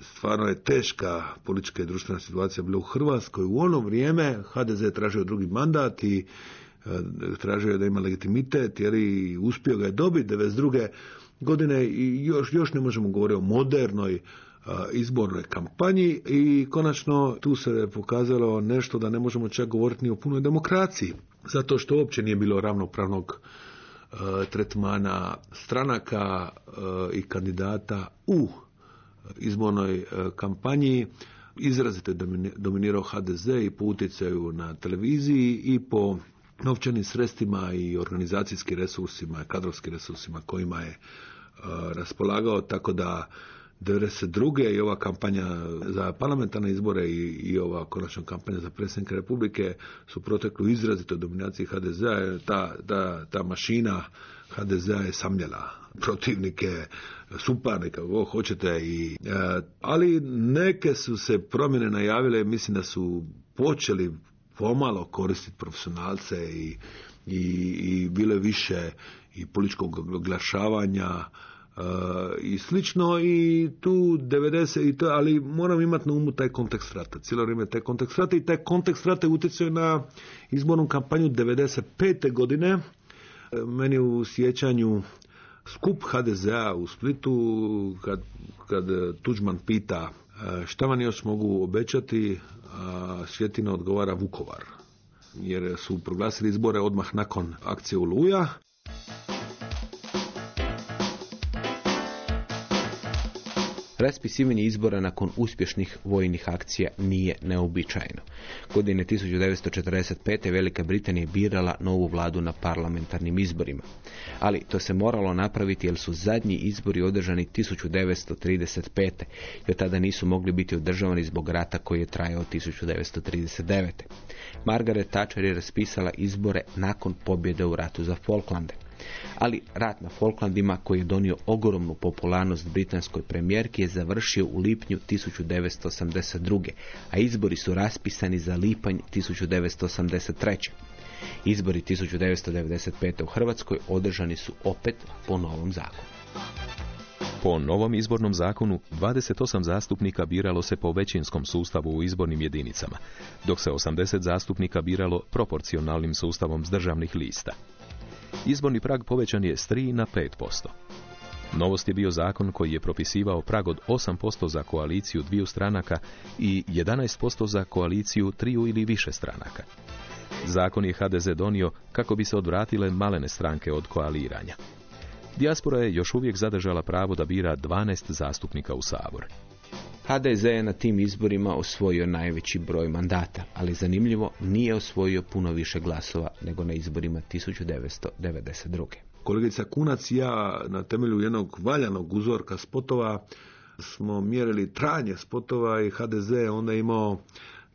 stvarno je teška politička i društvena situacija bila u Hrvatskoj. U ono vrijeme HDZ je tražio drugi mandat i e, tražio da ima legitimitet jer i uspio ga je dobiti 92 godine i još, još ne možemo govoriti o modernoj izbornoj kampanji i konačno tu se pokazalo nešto da ne možemo čak govoriti ni o punoj demokraciji zato što uopće nije bilo ravnopravnog tretmana stranaka i kandidata u izbornoj kampanji. Izrazito je dominirao HDZ i po utjecaju na televiziji i po novčanim sredstvima i organizacijskim resursima, kadrovskim resursima kojima je raspolagao, tako da 1992. i ova kampanja za parlamentarne izbore i, i ova konačna kampanja za predsjednika Republike su proteklu izrazito dominaciji HDZ-a. Ta, ta, ta mašina HDZ-a je samljela protivnike, suparnike, kako hoćete. I, ali neke su se promjene najavile, mislim da su počeli pomalo koristiti profesionalce i, i, i bile više i političkog oglašavanja i slično i tu 90 i to, ali moram imati na umu taj kontekst rata, cijelo vrijeme taj kontekst rata i taj kontekst rata je utjecao na izbornu kampanju 95. godine. Meni u sjećanju skup HDZ-a u Splitu kad, kad Tuđman pita šta vam još mogu obećati, a Svjetina odgovara Vukovar jer su proglasili izbore odmah nakon akcije Oluja Raspisivanje izbora nakon uspješnih vojnih akcija nije neobičajeno. Godine 1945. Velika Britanija je birala novu vladu na parlamentarnim izborima. Ali to se moralo napraviti jer su zadnji izbori održani 1935. i od tada nisu mogli biti održavani zbog rata koji je trajao 1939. Margaret Thatcher je raspisala izbore nakon pobjede u ratu za Falklande. Ali rat na Falklandima koji je donio ogromnu popularnost britanskoj premijerki je završio u lipnju 1982. a izbori su raspisani za lipanj 1983. Izbori 1995. u Hrvatskoj održani su opet po novom zakonu. Po novom izbornom zakonu 28 zastupnika biralo se po većinskom sustavu u izbornim jedinicama, dok se 80 zastupnika biralo proporcionalnim sustavom s državnih lista. Izborni prag povećan je s 3 na 5%. Novost je bio zakon koji je propisivao prag od 8% za koaliciju dviju stranaka i 11% za koaliciju triju ili više stranaka. Zakon je HDZ donio kako bi se odvratile malene stranke od koaliranja. Dijaspora je još uvijek zadržala pravo da bira 12 zastupnika u Sabor. HDZ je na tim izborima osvojio najveći broj mandata, ali zanimljivo nije osvojio puno više glasova nego na izborima 1992. Kolegica Kunac i ja na temelju jednog valjanog uzorka spotova smo mjerili trajanje spotova i HDZ onda imao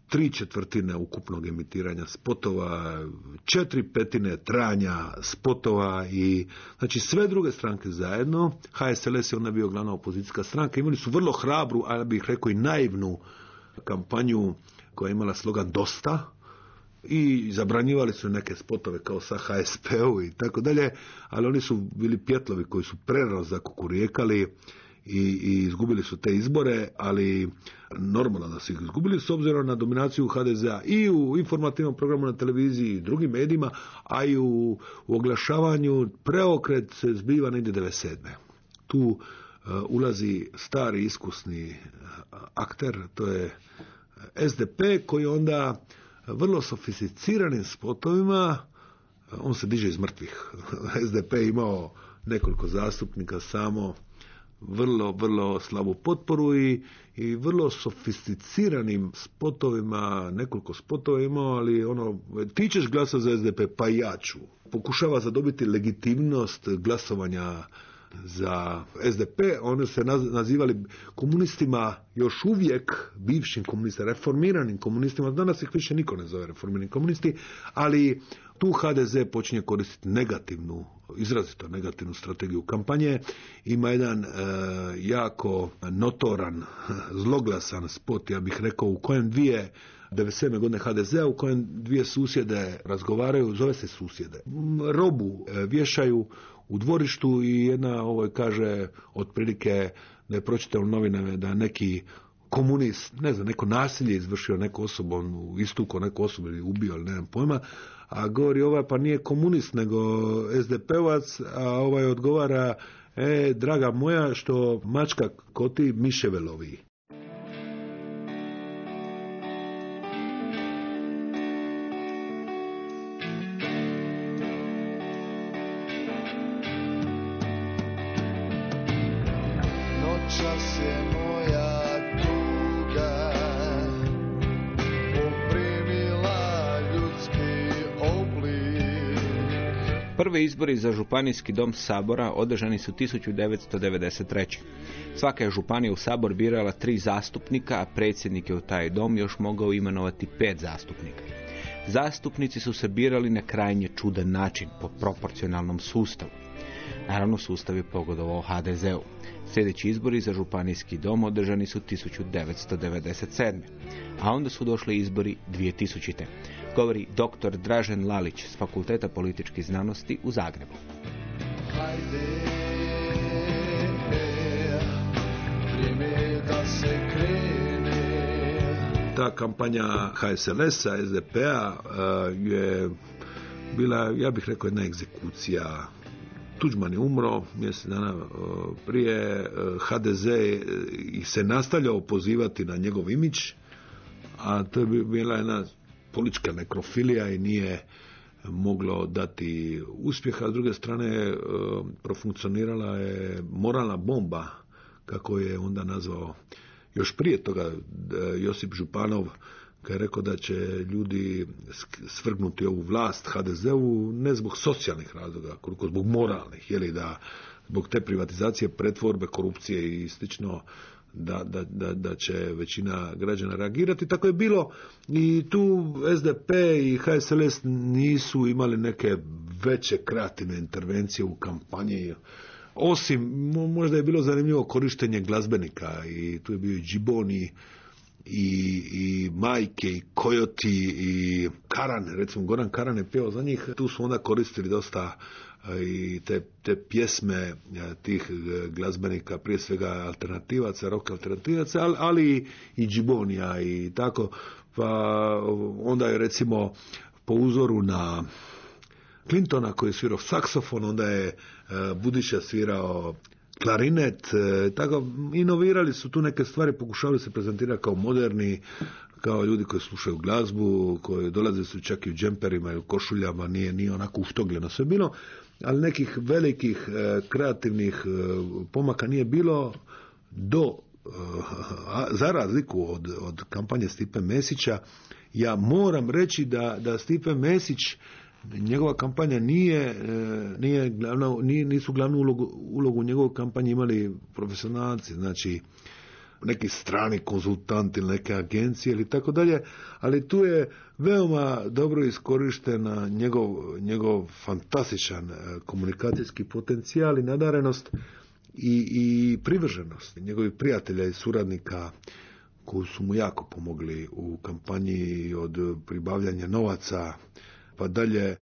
tri četvrtine ukupnog emitiranja spotova, četiri petine trajanja spotova i znači sve druge stranke zajedno. HSLS je onda bio glavna opozicijska stranka. Imali su vrlo hrabru, ali bih rekao i naivnu kampanju koja je imala slogan dosta i zabranjivali su neke spotove kao sa HSP-u i tako dalje, ali oni su bili pjetlovi koji su prerano zakukurijekali i, i izgubili su te izbore, ali normalno da su ih izgubili s obzirom na dominaciju HDZ-a i u informativnom programu na televiziji i drugim medijima, a i u, u oglašavanju preokret se zbiva negdje 97. Tu uh, ulazi stari iskusni uh, akter, to je SDP koji onda vrlo sofisticiranim spotovima on se diže iz mrtvih. SDP je imao nekoliko zastupnika samo vrlo, vrlo slabu potporu i, i vrlo sofisticiranim spotovima, nekoliko spotova imao, ali ono, ti ćeš glasati za SDP, pa ja ću. Pokušava zadobiti legitimnost glasovanja za SDP, oni se nazivali komunistima još uvijek, bivšim komunistima, reformiranim komunistima, danas ih više niko ne zove reformirani komunisti, ali tu HDZ počinje koristiti negativnu, izrazito negativnu strategiju kampanje. Ima jedan e, jako notoran, zloglasan spot, ja bih rekao, u kojem dvije 97. godine HDZ-a u kojem dvije susjede razgovaraju, zove se susjede. Robu e, vješaju u dvorištu i jedna ovo kaže otprilike da je pročitao novinama da neki komunist, ne znam, neko nasilje izvršio neku osobu, on istuko neku osobu ili ubio ili nemam pojma, a govori ovaj pa nije komunist nego SDP-ovac, a ovaj odgovara e, draga moja, što mačka koti miševe lovi. Izbori za županijski dom Sabora održani su 1993. Svaka je županija u Sabor birala tri zastupnika, a predsjednik je u taj dom još mogao imenovati pet zastupnika. Zastupnici su se birali na krajnje čudan način, po proporcionalnom sustavu. Naravno, sustav je pogodovao HDZ-u. Sljedeći izbori za županijski dom održani su 1997. A onda su došli izbori 2000. Govori dr. Dražen Lalić s Fakulteta političkih znanosti u Zagrebu. Hajde, vrijeme da se krene Ta kampanja HSLS-a, SDP-a e, je bila, ja bih rekao, jedna egzekucija Tuđman je umro mjesec dana e, prije, HDZ ih se nastavljao pozivati na njegov imić, a to je bila jedna politička nekrofilija i nije moglo dati uspjeha. S druge strane, e, profunkcionirala je moralna bomba, kako je onda nazvao još prije toga Josip Županov, kad je rekao da će ljudi svrgnuti ovu vlast HDZ-u ne zbog socijalnih razloga, koliko zbog moralnih, jeli da zbog te privatizacije, pretvorbe, korupcije i slično, da, da, da, da će većina građana reagirati. Tako je bilo i tu SDP i HSLS nisu imali neke veće kreativne intervencije u kampanji. Osim, možda je bilo zanimljivo korištenje glazbenika i tu je bio i Džiboni, i, i Majke i Kojoti i Karan, recimo Goran Karan je za njih, tu su onda koristili dosta i te, te pjesme tih e, glazbenika, prije svega alternativaca, rock alternativaca, ali, ali i džibonija i tako, pa onda je recimo po uzoru na Clintona koji je svirao saksofon, onda je e, Budiša svirao klarinet, e, tako. Inovirali su tu neke stvari, pokušavali se prezentirati kao moderni, kao ljudi koji slušaju glazbu, koji dolaze su čak i u džemperima i u košuljama, nije, nije onako uštogljeno sve bilo, ali nekih velikih e, kreativnih e, pomaka nije bilo do a za razliku od, od kampanje Stipe Mesića, ja moram reći da, da Stipe Mesić njegova kampanja nije, e, nije glavna, nisu glavnu ulogu, ulogu u njegovoj kampanji imali profesionalci, znači neki strani konzultanti neke agencije ili tako dalje, ali tu je veoma dobro iskorištena njegov, njegov fantastičan e, komunikacijski potencijal i nadarenost i, i privrženost njegovih prijatelja i suradnika koji su mu jako pomogli u kampanji od pribavljanja novaca pa dalje.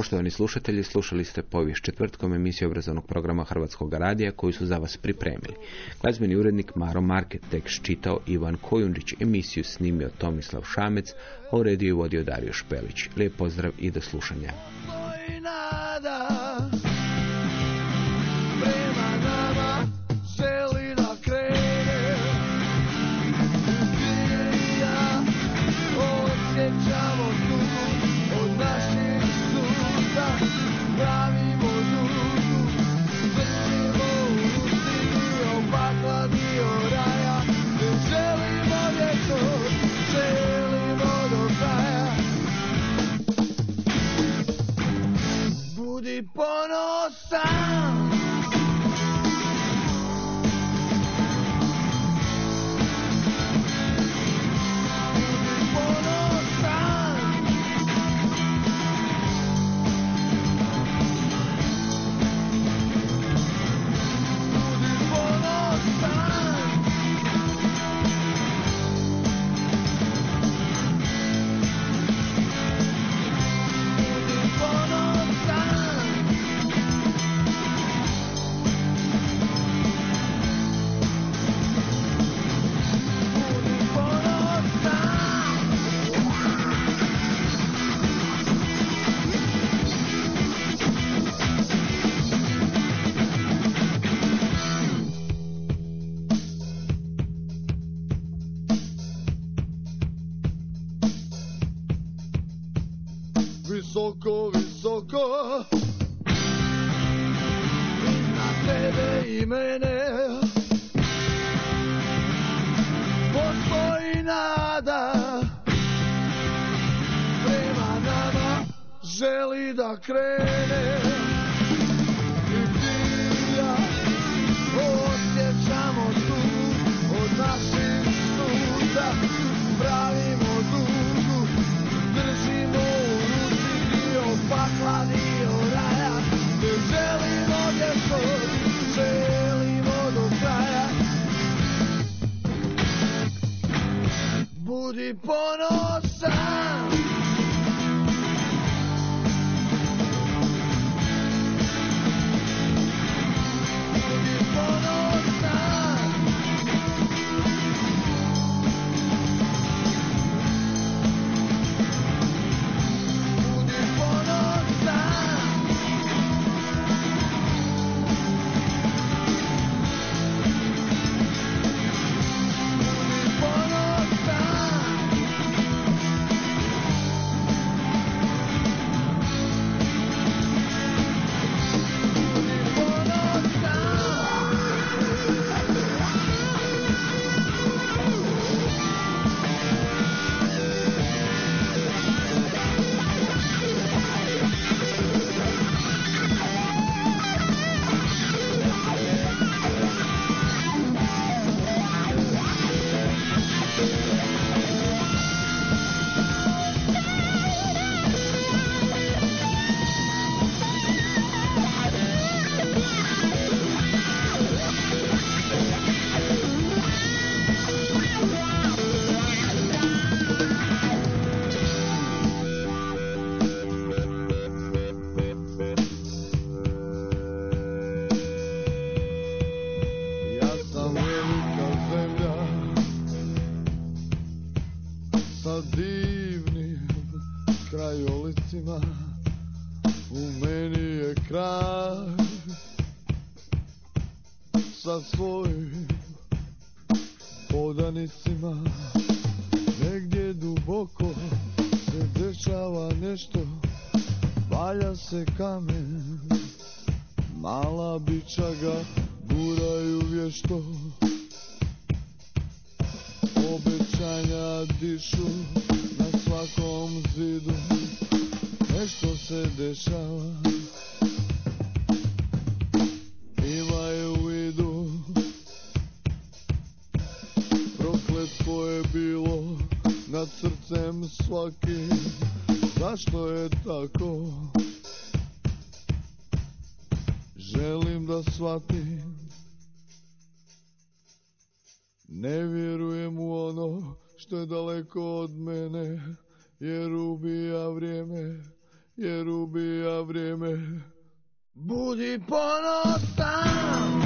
Poštovani slušatelji, slušali ste povijest četvrtkom emisiju obrazovnog programa Hrvatskog radija koji su za vas pripremili. Glazbeni urednik Maro Market tekst čitao Ivan Kojundić, emisiju snimio Tomislav Šamec, a u rediju vodio Dario Špelić. Lijep pozdrav i do slušanja. Budi Krishna. Jer ubija vrijeme, jer ubija vrijeme. Budi ponosan